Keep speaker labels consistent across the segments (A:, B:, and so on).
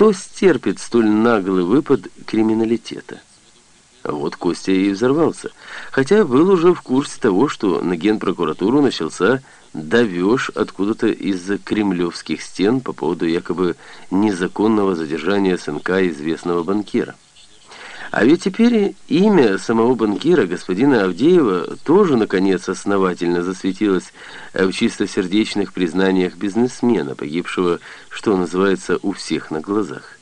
A: Кто стерпит столь наглый выпад криминалитета? Вот Костя и взорвался, хотя был уже в курсе того, что на генпрокуратуру начался довеж откуда-то из-за кремлевских стен по поводу якобы незаконного задержания сынка известного банкира. А ведь теперь имя самого банкира, господина Авдеева, тоже, наконец, основательно засветилось в чистосердечных признаниях бизнесмена, погибшего, что называется, у всех на глазах.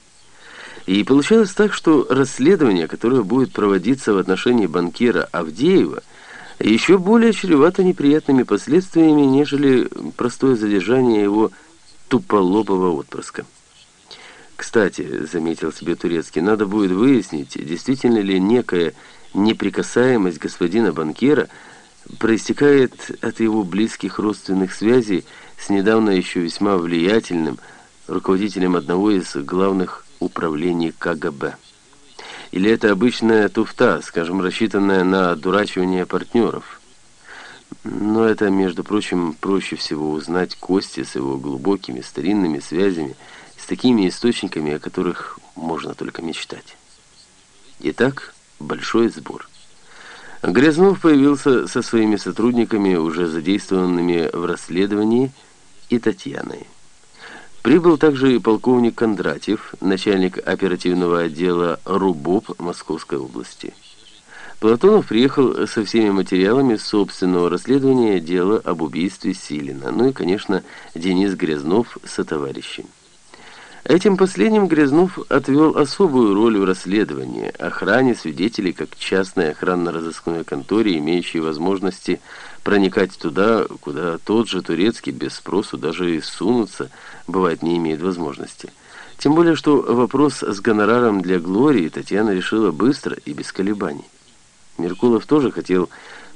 A: И получалось так, что расследование, которое будет проводиться в отношении банкира Авдеева, еще более чревато неприятными последствиями, нежели простое задержание его туполобого отпрыска. Кстати, заметил себе Турецкий, надо будет выяснить, действительно ли некая неприкасаемость господина банкира проистекает от его близких родственных связей с недавно еще весьма влиятельным руководителем одного из главных управлений КГБ. Или это обычная туфта, скажем, рассчитанная на дурачивание партнеров. Но это, между прочим, проще всего узнать Кости с его глубокими старинными связями, с такими источниками, о которых можно только мечтать. Итак, большой сбор. Грязнов появился со своими сотрудниками, уже задействованными в расследовании, и Татьяной. Прибыл также и полковник Кондратьев, начальник оперативного отдела РУБОП Московской области. Платонов приехал со всеми материалами собственного расследования дела об убийстве Силина, ну и, конечно, Денис Грязнов со товарищем. Этим последним Грязнов отвел особую роль в расследовании, охране свидетелей как частной охранно-розыскной конторе, имеющей возможности проникать туда, куда тот же турецкий без спросу даже и сунуться, бывает, не имеет возможности. Тем более, что вопрос с гонораром для Глории Татьяна решила быстро и без колебаний. Меркулов тоже хотел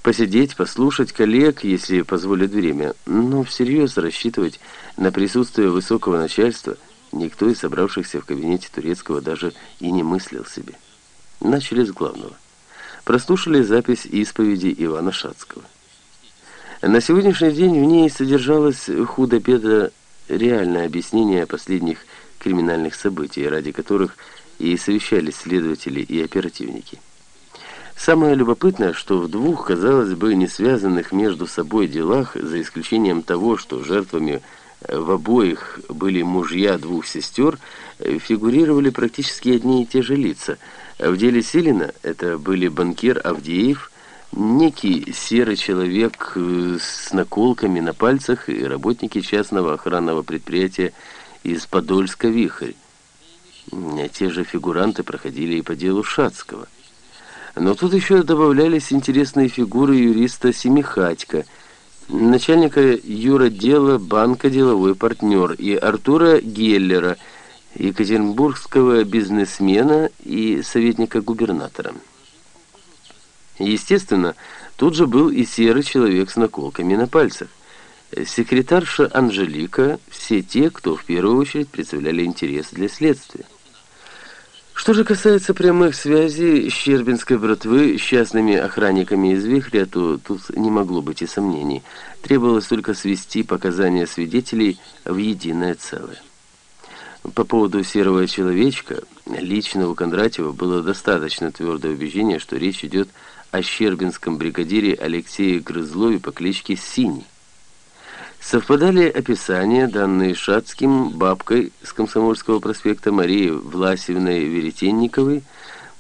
A: посидеть, послушать коллег, если позволит время, но всерьез рассчитывать на присутствие высокого начальства – Никто из собравшихся в кабинете турецкого даже и не мыслил себе. Начали с главного. Прослушали запись исповеди Ивана Шацкого. На сегодняшний день в ней содержалось худо-бедо реальное объяснение последних криминальных событий, ради которых и совещались следователи и оперативники. Самое любопытное, что в двух, казалось бы, не связанных между собой делах, за исключением того, что жертвами в обоих были мужья двух сестер, фигурировали практически одни и те же лица. В деле Силина это были банкир Авдеев, некий серый человек э, с наколками на пальцах и работники частного охранного предприятия из Подольска «Вихрь». Те же фигуранты проходили и по делу Шацкого. Но тут еще добавлялись интересные фигуры юриста Семихатько – начальника юротдела банка «Деловой партнер» и Артура Геллера, екатеринбургского бизнесмена и советника губернатора. Естественно, тут же был и серый человек с наколками на пальцах. Секретарша Анжелика, все те, кто в первую очередь представляли интерес для следствия. Что же касается прямых связей Щербинской братвы с частными охранниками из Вихря, то тут не могло быть и сомнений. Требовалось только свести показания свидетелей в единое целое. По поводу серого человечка, лично у Кондратьева было достаточно твердое убеждение, что речь идет о щербинском бригадире Алексее Грызлове по кличке Синий. Совпадали описания, данные Шацким, бабкой с Комсомольского проспекта Марии Власевной Веретенниковой,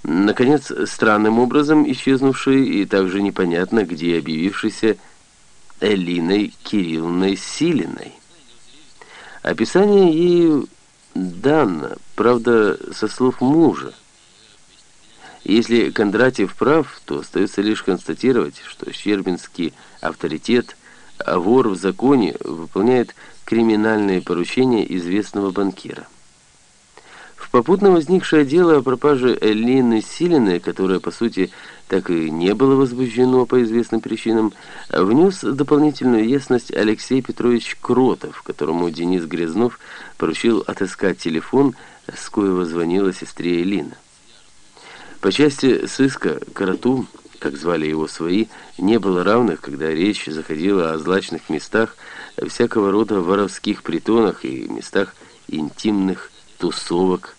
A: наконец, странным образом исчезнувшей и также непонятно, где объявившейся Элиной Кирилловной Силиной. Описание ею дано, правда, со слов мужа. Если Кондратьев прав, то остается лишь констатировать, что Щербинский авторитет – а вор в законе выполняет криминальные поручения известного банкира. В попутно возникшее дело о пропаже Эллины Силиной, которое, по сути, так и не было возбуждено по известным причинам, внес дополнительную ясность Алексей Петрович Кротов, которому Денис Грязнов поручил отыскать телефон, с коего звонила сестре Элина. По части сыска Карату как звали его свои, не было равных, когда речь заходила о злачных местах, всякого рода воровских притонах и местах интимных тусовок,